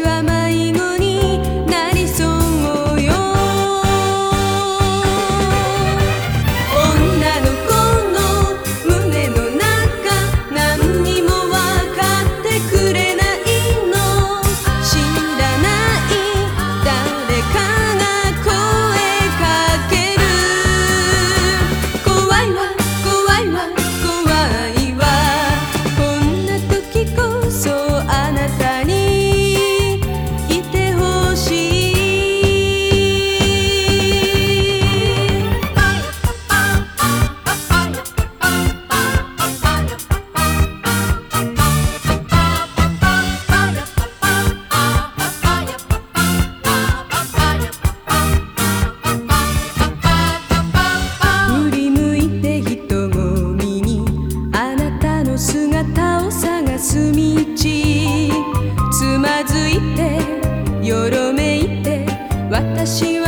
は迷子に she